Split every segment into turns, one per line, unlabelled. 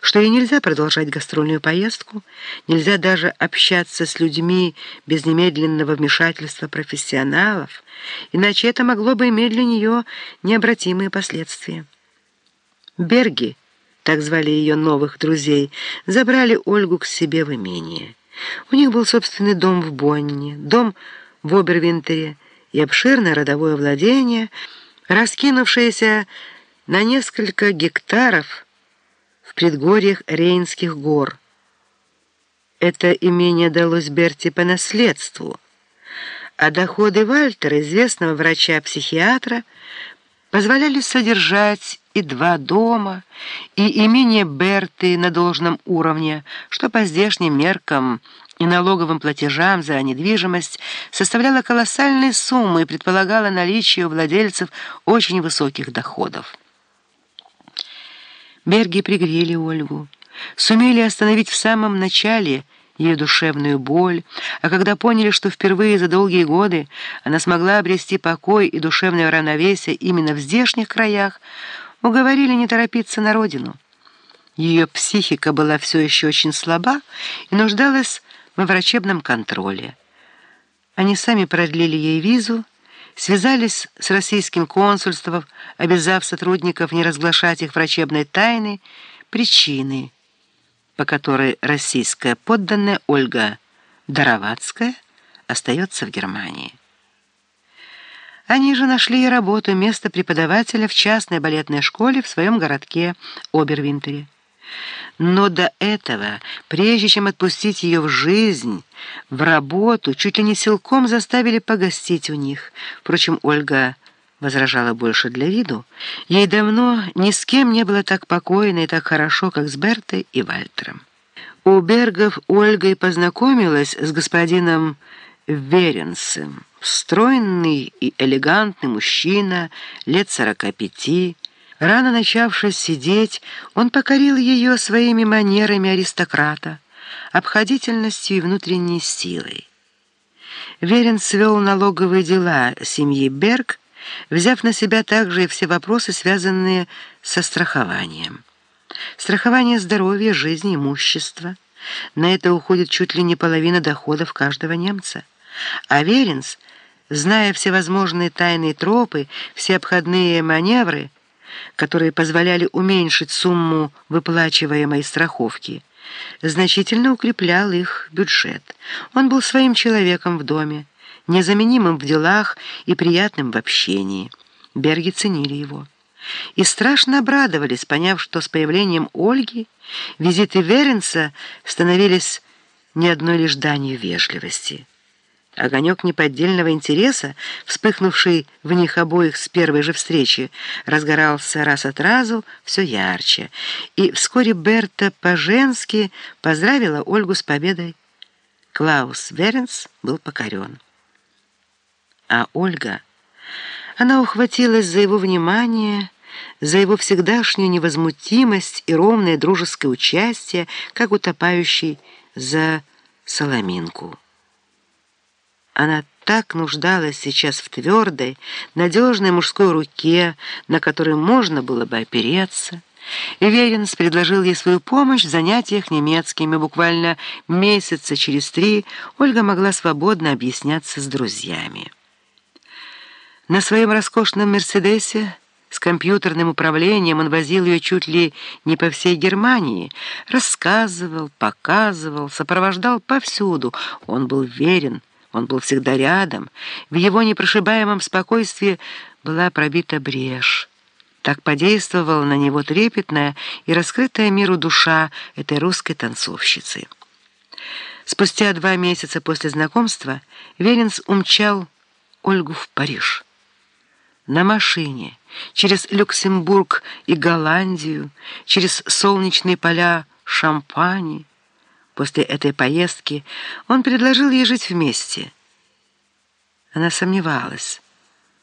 что ей нельзя продолжать гастрольную поездку, нельзя даже общаться с людьми без немедленного вмешательства профессионалов, иначе это могло бы иметь для нее необратимые последствия. Берги, так звали ее новых друзей, забрали Ольгу к себе в имение. У них был собственный дом в Бонне, дом в Обервинтере и обширное родовое владение, раскинувшееся на несколько гектаров предгорьях Рейнских гор. Это имение далось Берти по наследству, а доходы Вальтера, известного врача-психиатра, позволяли содержать и два дома, и имение Берты на должном уровне, что по здешним меркам и налоговым платежам за недвижимость составляло колоссальные суммы и предполагало наличие у владельцев очень высоких доходов. Берги пригрели Ольгу, сумели остановить в самом начале ее душевную боль, а когда поняли, что впервые за долгие годы она смогла обрести покой и душевное равновесие именно в здешних краях, уговорили не торопиться на родину. Ее психика была все еще очень слаба и нуждалась во врачебном контроле. Они сами продлили ей визу, связались с российским консульством, обязав сотрудников не разглашать их врачебной тайны, причины, по которой российская подданная Ольга Даровацкая остается в Германии. Они же нашли ей работу, место преподавателя в частной балетной школе в своем городке Обервинтере. Но до этого, прежде чем отпустить ее в жизнь, в работу, чуть ли не силком заставили погостить у них. Впрочем, Ольга возражала больше для виду. Ей давно ни с кем не было так покойно и так хорошо, как с Бертой и Вальтером. У Бергов Ольга и познакомилась с господином Веренсом. Стройный и элегантный мужчина, лет сорока пяти, Рано начавшись сидеть, он покорил ее своими манерами аристократа, обходительностью и внутренней силой. Верен свел налоговые дела семьи Берг, взяв на себя также и все вопросы, связанные со страхованием. Страхование здоровья, жизни, имущества. На это уходит чуть ли не половина доходов каждого немца. А Веренс, зная всевозможные тайные тропы, все обходные маневры, которые позволяли уменьшить сумму выплачиваемой страховки, значительно укреплял их бюджет. Он был своим человеком в доме, незаменимым в делах и приятным в общении. Берги ценили его. И страшно обрадовались, поняв, что с появлением Ольги визиты Веренца становились не одной лишь данью вежливости. Огонек неподдельного интереса, вспыхнувший в них обоих с первой же встречи, разгорался раз от разу все ярче, и вскоре Берта по-женски поздравила Ольгу с победой. Клаус Веренс был покорен. А Ольга, она ухватилась за его внимание, за его всегдашнюю невозмутимость и ровное дружеское участие, как утопающий за соломинку. Она так нуждалась сейчас в твердой, надежной мужской руке, на которой можно было бы опереться. Веренс предложил ей свою помощь в занятиях немецкими. Буквально месяца через три Ольга могла свободно объясняться с друзьями. На своем роскошном «Мерседесе» с компьютерным управлением он возил ее чуть ли не по всей Германии, рассказывал, показывал, сопровождал повсюду. Он был верен, он был всегда рядом. В его непрошибаемом спокойствии была пробита брешь. Так подействовала на него трепетная и раскрытая миру душа этой русской танцовщицы. Спустя два месяца после знакомства Веренс умчал Ольгу в Париж. На машине, через Люксембург и Голландию, через солнечные поля Шампани, После этой поездки он предложил ей жить вместе. Она сомневалась.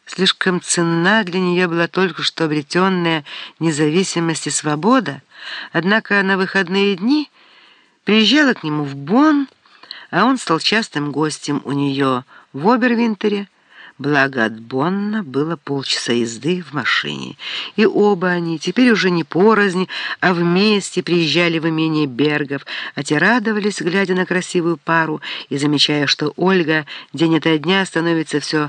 Слишком ценна для нее была только что обретенная независимость и свобода, однако на выходные дни приезжала к нему в Бонн, а он стал частым гостем у нее в Обервинтере, Благо от Бонна было полчаса езды в машине, и оба они, теперь уже не порознь, а вместе приезжали в имение Бергов, а те радовались, глядя на красивую пару и замечая, что Ольга день ото дня становится все